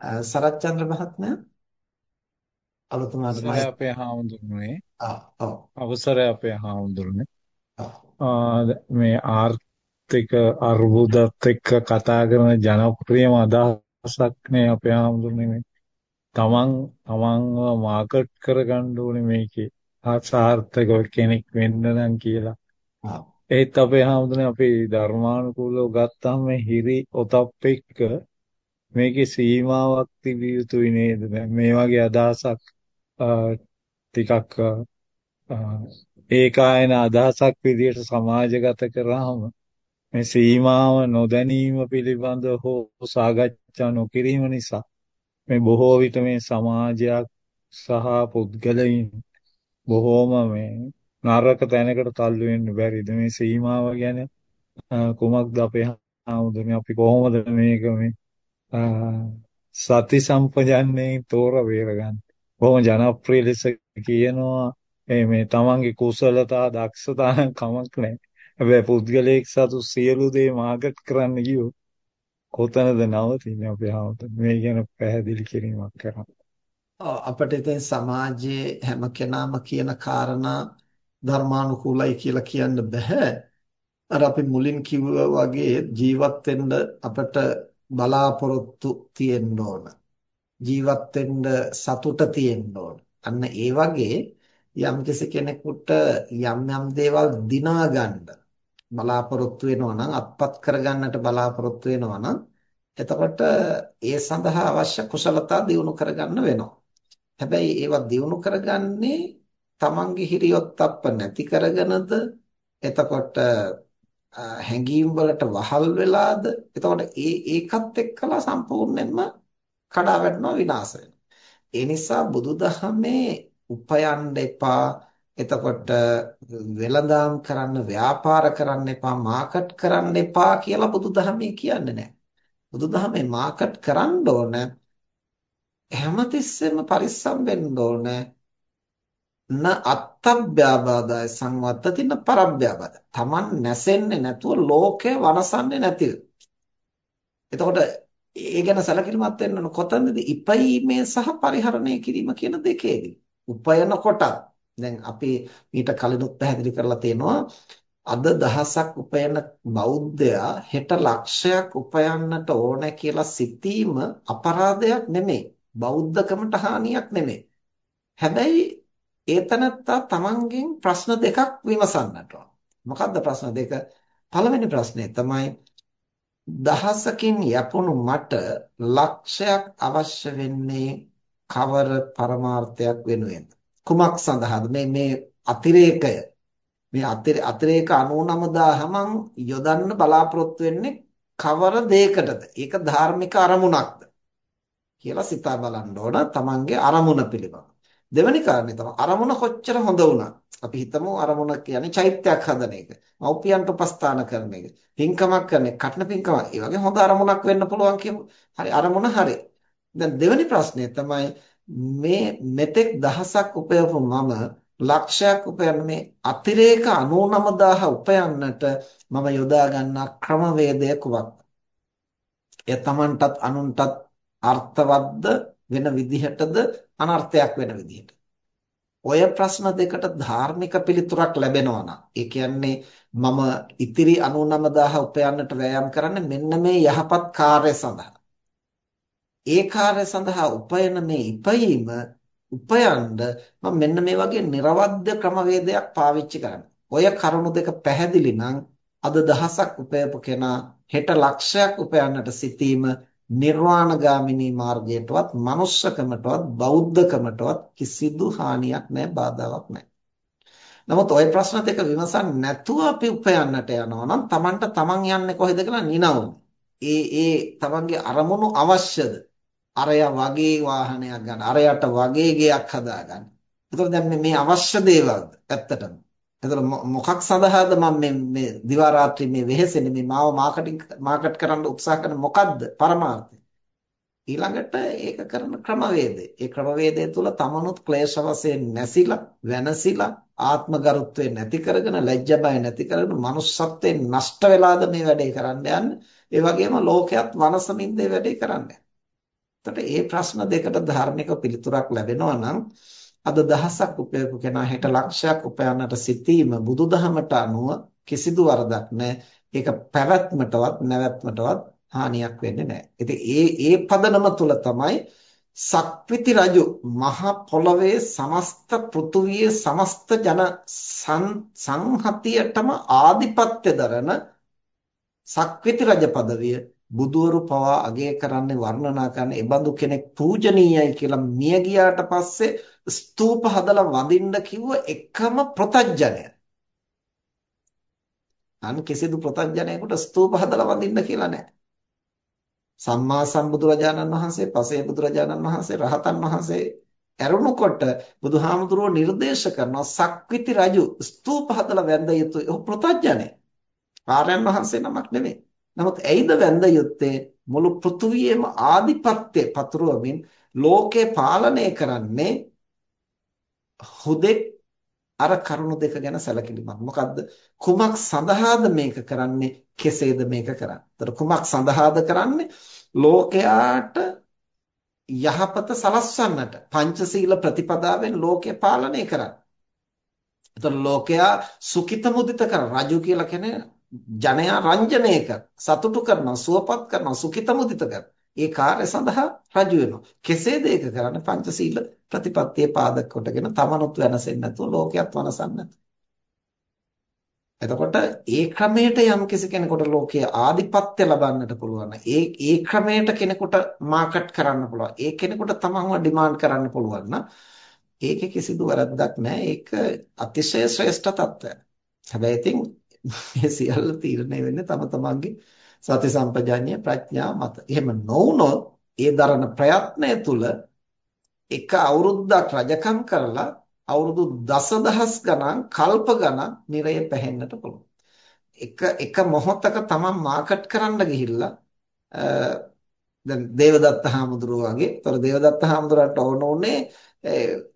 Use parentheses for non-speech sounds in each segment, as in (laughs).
සරච්චන්ද්‍ර මහත්මයා අලුතමාට අවසරයි අපේ හාමුදුරනේ ආ ඔව්. අවසරයි අපේ හාමුදුරනේ මේ ආර්ථික අර්බුදත් එක්ක කතා කරන ජනප්‍රියම අදහසක් නේ අපේ හාමුදුරනේ මේ. තමන් තමන්ව මාකට් කරගන්න ඕනේ මේකේ. සාර්ථක කෙනෙක් වෙන්න නම් කියලා. ඒත් අපේ හාමුදුරනේ අපි ධර්මානුකූලව ගත්තාම හිරි ඔතප් එක්ක මේකේ සීමාවක් තිබිය යුතුයි නේද? මේ වගේ අදහසක් ටිකක් ඒකායන අදහසක් විදිහට සමාජගත කරාම මේ සීමාව නොදැනීම පිළිබඳ හෝ සාකච්ඡා නොකිරීම නිසා මේ බොහෝ විට මේ සමාජයක් සහ පුද්ගලයින් බොහෝම මේ නරක තැනකට තල්ලු වෙන්න බැරිද මේ සීමාව ගැන කුමක්ද අපේ ආමුදුනේ අපි කොහොමද මේක මේ සති සම්පජන්ණයෙන් තෝර බේරගන්න. බොහොම ජනප්‍රිය ලෙස කියනවා මේ තමන්ගේ කුසලතා දක්ෂතා කමක් නැහැ. හැබැයි පුද්ගලයෙක් සතු සියලු දේ මාකට් කරන්න ගියොත් කොතනද නවතින්නේ අපේ ආවත මේ ගැන පැහැදිලි කිරීමක් කරන්න. අපිට ඉතින් සමාජයේ හැම කෙනාම කියන කාරණා ධර්මානුකූලයි කියලා කියන්න බෑ. අර අපි මුලින් කිව්වා වගේ ජීවත් වෙන්න අපිට බලාපොරොත්තු තියෙන්න ඕන. ජීවත් වෙන්න සතුට තියෙන්න ඕන. අන්න ඒ වගේ යම්කිසි කෙනෙකුට යම් යම් දේවල් දිනා ගන්න බලාපොරොත්තු වෙනවා නම් අත්පත් කරගන්නට බලාපොරොත්තු වෙනවා නම් එතකොට ඒ සඳහා අවශ්‍ය කුසලතා දියුණු කරගන්න වෙනවා. හැබැයි ඒවා දියුණු කරගන්නේ තමන්ගේ හිරියොත් අප්ප නැති කරගෙනද එතකොට හැඟීම් වලට වහල් වෙලාද? එතකොට ඒ ඒකත් එක්කලා සම්පූර්ණයෙන්ම කඩා වැටෙනවා විනාශ වෙනවා. ඒ නිසා බුදුදහමේ උපයන්න එපා. එතකොට වෙළඳාම් කරන්න ව්‍යාපාර කරන්න එපා මාකට් කරන්න එපා කියලා බුදුදහමේ කියන්නේ නැහැ. බුදුදහමේ මාකට් කරන්න ඕන හැමතිස්සෙම පරිස්සම් වෙන්න ඕන න අත්තබ්බ්‍යාබාධය සංවත්තති න පරබ්බ්‍යාබාධ. Taman නැසෙන්නේ නැතුව ලෝකය වනසන්නේ නැතිව. එතකොට ඒ ගැන සැලකිලිමත් වෙන්න ඕන කොතනද ඉපීමේ සහ පරිහරණය කිරීම කියන දෙකේදී. උපයන කොට දැන් අපි මීට කලිනුත් පැහැදිලි කරලා තියෙනවා අද දහසක් උපයන බෞද්ධයා හෙට ලක්ෂයක් උපයන්නට ඕන කියලා සිතීම අපරාධයක් නෙමෙයි. බෞද්ධකමට හානියක් නෙමෙයි. හැබැයි ඒතනත්තා තමන්ගෙන් ප්‍රශ්න දෙකක් විමසන්නට ඕන. මොකක්ද ප්‍රශ්න දෙක? පළවෙනි ප්‍රශ්නේ තමයි දහසකින් යපුණු මට ලක්ෂයක් අවශ්‍ය වෙන්නේ කවර පරමාර්ථයක් වෙනුවෙන්ද? කුමක් සඳහාද? මේ මේ අතිරේකය මේ අතිරේක 99000 යොදන්න බලාපොරොත්තු වෙන්නේ කවර දෙයකටද? ඒක ධාර්මික අරමුණක්ද? කියලා සිතා බලන්න ඕන තමන්ගේ අරමුණ පිළිබඳව. දෙවෙනි කාරණේ තමයි අරමුණ කොච්චර හොඳ වුණා. අපි හිතමු අරමුණ කියන්නේ චෛත්‍යයක් හදන එක. මෞපියන්ට උපස්ථාන කරන එක. පින්කමක් කරන එක, කටන පින්කමක්. ඒ වගේ හොඳ අරමුණක් වෙන්න පුළුවන් කියමු. හරි අරමුණ හරි. දැන් දෙවෙනි ප්‍රශ්නේ තමයි මේ මෙතෙක් දහසක් උපයපු මම ලක්ෂයක් උපයන මේ අතිරේක 99000 උපයන්නට මම යොදා ගන්නා ක්‍රමවේදය කුමක්ද? එය Tamanටත් අනුන්ටත් අර්ථවත්ද වෙන විදිහටද අනර්ථයක් වෙන විදිහට. ඔය ප්‍රශ්න දෙකට ධාර්මික පිළිතුරක් ලැබෙනවා නම් ඒ කියන්නේ මම ඉතිරි 99000 උපයන්නට වෑයම් කරන්නේ මෙන්න මේ යහපත් කාර්ය සඳහා. ඒ කාර්ය සඳහා උපයන මේ ඉපයීම උපයන්න මම මෙන්න මේ වගේ නිර්වද්‍ය ක්‍රමවේදයක් පාවිච්චි කරනවා. ඔය කරුණු දෙක පැහැදිලි නම් අද දහසක් උපයපු කෙනා හෙට ලක්ෂයක් උපයන්නට සිටීම නිර්වාණගාමිනී මාර්ගයටවත් මනුස්සකමටවත් බෞද්ධකමටවත් කිසිදු හානියක් නැහැ බාධාවක් නැහැ. නමුත් ওই ප්‍රශ්න දෙක විමසන්නේ නැතුව අපි උපයන්නට යනවා නම් Tamanට Taman යන්නේ කොහෙද කියලා නිනවුනේ. ඒ ඒ Tamanගේ අරමුණු අවශ්‍යද? අරයා වගේ වාහනයක් ගන්න, අරයට වගේ ගෙයක් හදා ගන්න. එතකොට දැන් මේ අවශ්‍ය දේවල්ද? ඇත්තටම. එතකොට මොකක් සඳහාද මම මේ මේ දිවා රාත්‍රී මේ වෙහෙසෙන්නේ? මේ මාව මාකටිං මාකට් කරන්න උත්සාහ කරන මොකද්ද පරමාර්ථය? ඊළඟට ඒක කරන ක්‍රමවේදය. ඒ ක්‍රමවේදය තුල තමනුත් ක්ලේශ වශයෙන් නැසිලා වෙනසිලා ආත්මගරුත්වය නැති කරගෙන ලැජ්ජා බය නැති කරගෙන manussත්වයෙන් නෂ්ට වෙලාද මේ වැඩේ කරන්න යන්නේ? ඒ වගේම ලෝකයක් වනසමින්ද මේ වැඩේ කරන්න එතකොට මේ ප්‍රශ්න දෙකට ධාර්මික පිළිතුරක් ලැබෙනවා නම් අද දහසක් උපයපු කෙනා හෙට ලක්ෂයක් උපයන්නට සිටීම බුදුදහමට අනුව කිසිදු වරදක් නැහැ. ඒක පැවැත්මටවත් නැවැත්මටවත් හානියක් වෙන්නේ නැහැ. ඉතින් ඒ ඒ පදනම තුල තමයි සක්විති රජු මහ පොළවේ සමස්ත පෘථුවියේ සමස්ත ජන සංහතියටම ආධිපත්‍ය දරන සක්විති රජ পদවිය බුදවරු පවා අගය කරන්නේ වර්ණනා කරන එබඳු කෙනෙක් පූජනීයයි කියලා මිය ගියාට පස්සේ ස්තූප හදලා වඳින්න කිව්ව එකම ප්‍රතඥය. අන් කිසිදු ප්‍රතඥයෙකුට ස්තූප හදලා වඳින්න කියලා නැහැ. සම්මා සම්බුදුරජාණන් වහන්සේ, පසේ බුදුරජාණන් වහන්සේ, රහතන් වහන්සේ ඇරුණුකොට බුදුහාමුදුරුවෝ නිර්දේශ කරනවා සක්විති රජු ස්තූප හදලා වැඳ යුතුයි. ඔහු ප්‍රතඥය. ආර්යයන් වහන්සේ නමක් නෙමෙයි. නමුත් ඇයිද වැඳ යුත්තේ මුළු පෘථුවියේම ආධිපත්‍ය පතුරවමින් ලෝකේ පාලනය කරන්නේ හුදෙක් අර කරුණු දෙක ගැන සැලකිලිමත්. මොකද්ද? කුමක් සඳහාද මේක කරන්නේ? කෙසේද මේක කරන්නේ? ඒතර කුමක් සඳහාද කරන්නේ? ලෝකයාට යහපත සලස්වන්නට පංචශීල ප්‍රතිපදාවෙන් ලෝකය පාලනය කරන්න. ඒතර ලෝකයා සුඛිත මුදිත කර රජු කියලා කියන්නේ ජනයා රංජනය කර සතුටු කරනවා සුවපත් කරනවා සුඛිත මුදිත කර ඒ කාර්ය සඳහා රජු වෙනවා කෙසේද ඒක කරන්නේ පංචශීල ප්‍රතිපත්තියේ පාදක කොටගෙන තමනුත් වෙනසෙන්නේ නැතුව ලෝකයක් වනසන්නේ එතකොට ඒ ක්‍රමයට යම් කෙනෙකුට ලෝකයේ ආධිපත්‍ය ලබන්නට පුළුවන්. ඒ ඒ ක්‍රමයට කෙනෙකුට මාකට් කරන්න පුළුවන්. ඒ කෙනෙකුට තමන්ව ඩිමාන්ඩ් කරන්න පුළුවන් නම් ඒකේ කිසිදු වැරද්දක් නැහැ. ඒක අතිශය ශ්‍රේෂ්ඨ තත්ත්වයක්. හැබැයි ඉතින් මේ සියල්ල තීරණය වෙන්නේ තම තමන්ගේ සති සම්පජාඤ්ඤය ප්‍රඥාව මත. එහෙම නොවුනොත් ඒ දරන ප්‍රයත්නය තුල එක අවුරුද්දක් රජකම් කරලා අවුරුදු දසදහස් ගණන් කල්ප ගණන් නිරය පැහෙන්නට පුළුවන්. එක එක මොහොතක තමන් මාකට් කරන්න ගිහිල්ලා දැන් දේවදත්ත හාමුදුරුවෝ වගේ, ତොර දේවදත්ත හාමුදුරන්ට ඕන උනේ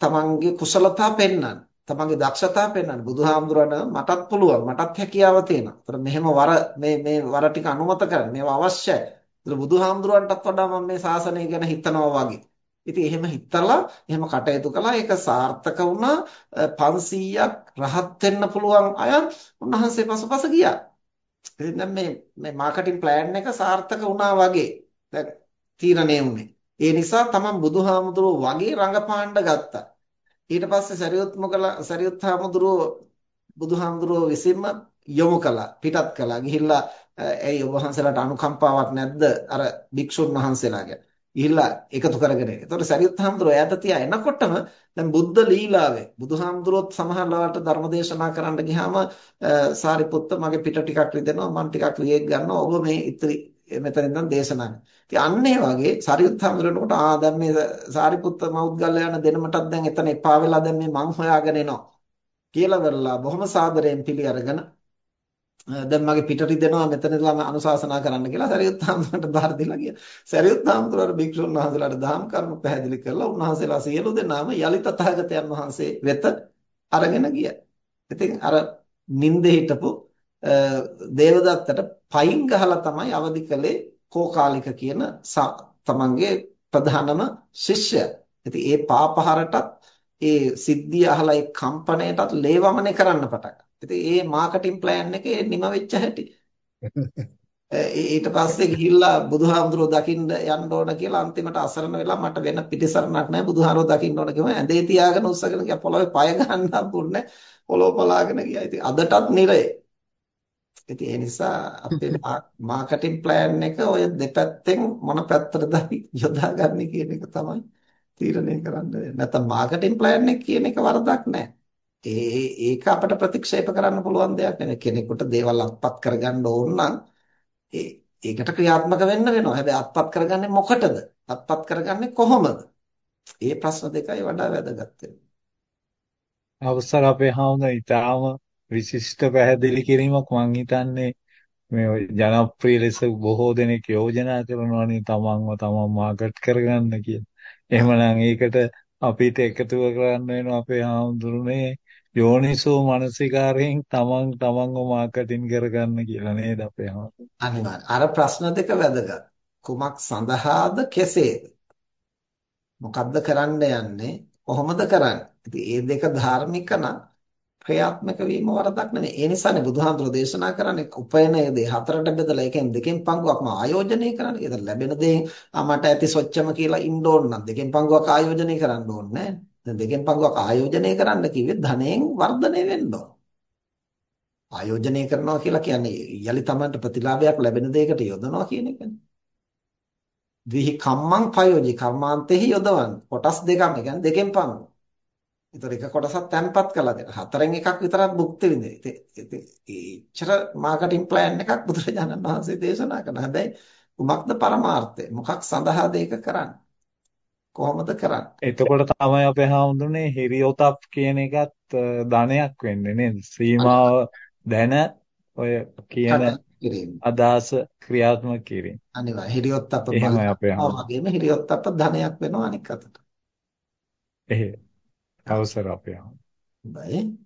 තමන්ගේ කුසලතා පෙන්වන්න. තමන්ගේ දක්ෂතා පෙන්වන්න. බුදුහාමුදුරන මටත් පුළුවන්. මටත් හැකියාව තියෙනවා. ඒතර මෙහෙම වර මේ මේ වර ටික අනුමත කරන්න. මේවා අවශ්‍යයි. ඒතර බුදුහාමුදුරන්ටත් වඩා මම මේ ශාසනය ගැන හිතනවා වගේ. ඉතින් එහෙම හිතලා එහෙම කටයුතු කළා ඒක සාර්ථක වුණා 500ක් රහත් වෙන්න පුළුවන් අය උන්වහන්සේ පසුපස ගියා. ඉතින් දැන් මේ මේ මාකටිං ප්ලෑන් එක සාර්ථක වුණා වගේ දැන් තීරණය වුණේ. ඒ නිසා තමන් බුදුහාමුදුරුවෝ වගේ රඟපාන්න ගත්තා. ඊට පස්සේ සරියුත් මොකලා සරියුත් හාමුදුරුවෝ බුදුහාමුදුරුවෝ විසින්ම යොමු කළා පිටත් කළා. ගිහිල්ලා ඇයි ඔබ වහන්සේලාට අනුකම්පාවක් නැද්ද? අර භික්ෂුන් වහන්සේලාගේ. ගිහිල්ලා එකතු කරගෙන. ඒතකොට සරියුත් හාමුදුරුවෝ ඈත තියා එනකොටම දැන් බුද්ධ ලීලාවේ බුදුහාමුදුරුවොත් සමහර ලාවට ධර්ම දේශනා කරන්න ගියාම සාරිපුත්ත මගේ පිට ටිකක් රිදෙනවා මම ටිකක් ලියෙක් ගන්නවා. ඔබ මේ ඉතිරි මෙතන ඉඳන් දේශනා කරනවා. ඉතින් අන්න ඒ වගේ සරියුත් හාමුදුරුවෝට ආ දැන් මේ සාරිපුත්ත මෞද්ගල්‍ය යන දෙනමටත් දැන් එතන එපා වෙලා දැන් මේ මං හොයාගෙන එනවා. කියලා වරලා බොහොම සාදරයෙන් පිළි අරගෙන දැන් මගේ පිට රිදෙනවා මෙතන ඉඳලාම අනුශාසනා කරන්න කියලා සරියුත් හාමුදුරන්ට බාර දීලා ගියා. සරියුත් හාමුදුරුවෝ භික්ෂුන් වහන්සේලාට දහම් කරුණු පැහැදිලි කරලා උන්වහන්සේලා සියලු දෙනාම යලි තථාගතයන් වහන්සේ වෙත අරගෙන ගියා. ඉතින් අර නින්දේ හිටපු දේවදත්තට පයින් ගහලා තමයි අවදි කළේ කෝකාලික කියන තමන්ගේ ප්‍රධානම ශිෂ්‍යයා. ඉතින් ඒ පාපහරටත් ඒ සිද්ධිය අහලා ඒ කම්පණයටත් ලේවමනේ කරන්න පටන් ඉතින් ඒ මාකටිං ප්ලෑන් එකේ නිම වෙච්ච හැටි. (laughs) ඊට පස්සේ ගිහිල්ලා බුදුහාමුදුරුවෝ දකින්න යන්න ඕන කියලා අන්තිමට අසරණ වෙලා මට වෙන පිටිසරණක් නැහැ බුදුහාමුදුරුවෝ දකින්න ඕන කිව්වම ඇඳේ තියාගෙන උස්සගෙන ගියා පොළවේ පය ගන්න හම්බුන්නේ පොළොව පලාගෙන ගියා. ඉතින් අදටත් නිරේ. ඉතින් ඒ නිසා අපේ මාකටිං ප්ලෑන් එක ඔය දෙපැත්තෙන් මොන පැත්තටද යොදාගන්නේ කියන එක තමයි තීරණය කරන්න වෙන්නේ. නැත්නම් මාකටිං ප්ලෑන් එක කියන එක වරදක් නැහැ. ඒ ඒක අපිට ප්‍රතික්ෂේප කරන්න පුළුවන් දෙයක් නෙවෙයි. කෙනෙකුට දේවල් අත්පත් කරගන්න ඕන නම් ඒකට ක්‍රියාත්මක වෙන්න වෙනවා. හැබැයි අත්පත් කරගන්නේ මොකටද? අත්පත් කරගන්නේ කොහොමද? මේ ප්‍රශ්න දෙකයි වඩා වැදගත් අවසර අපේ හාමුදුරුවෝ ඊටාම විශිෂ්ට පැහැදිලි කිරීමක් මං හිතන්නේ මේ ජනප්‍රිය ලෙස බොහෝ දෙනෙක් යෝජනා කරනවානේ තමන්ව තමන් මාකට් කරගන්න කියලා. එහෙමනම් ඒකට අපිට එකතුව කරන්න වෙනවා අපේ හාමුදුරනේ යෝනිසෝ මනසිකාරයෙන් තමන් තමන්ව මාකටින් කරගන්න කියලා නේද අපේ අනිවාර්ය. අර ප්‍රශ්න දෙක වැදගත්. කුමක් සඳහාද කෙසේද? මොකද්ද කරන්න යන්නේ? කොහොමද කරන්නේ? ඉතින් මේ දෙක ධාර්මික නම් ක්‍රියාත්මක වීම වරදක් නෙමෙයි. ඒ නිසානේ බුදුහාමුදුරෝ දේශනා කරන්නේ උපයන දේ හතරට බෙදලා ඒකෙන් දෙකෙන් පංගුවක්ම ආයෝජනය කරන්න. ඒක ලැබෙන දේ මට ඇති සොච්චම කියලා ඉන්න ඕන නම් දෙකෙන් පංගුවක් ආයෝජනය කරන්න ඕනේ නැහැ. දෙකෙන් පංගුවක් ආයෝජනය කරන්න කිව්වේ ධනයෙන් වර්ධනය වෙන්න ඕන. ආයෝජනය කරනවා කියලා කියන්නේ යලි තමන්ට ප්‍රතිලාභයක් ලැබෙන දෙයකට යොදනවා කියන එකනේ. ද්විහි කම්මං පයෝජි කර්මාන්තෙහි යොදවන්න. කොටස් දෙකම කියන්නේ දෙකෙන් පංගුව. ඒතර එක කොටසක් තැම්පත් කරලා දෙන්න. හතරෙන් එකක් විතරක් භුක්ති විඳින. ඒච්චර මාකටිං ප්ලෑන් එකක් බුදුරජාණන් වහන්සේ දේශනා කරනවා. හැබැයි කුමක්ද පරමාර්ථය? මොකක් සඳහාද ඒක කරන්නේ? කොහොමද කරන්නේ? එතකොට තමයි අපේ හාමුදුරනේ හිරියොතප් කියන එකත් ධනයක් වෙන්නේ නේද? සීමාව දැන ඔය කියන අදහස ක්‍රියාත්මක කිරීම. අනිවාර්ය අපේ බලනවා. වගේම හිරියොත්ප්ප ධනයක් වෙනවා අනික් අතට. එහෙ අවසර අපේ. හොඳයි.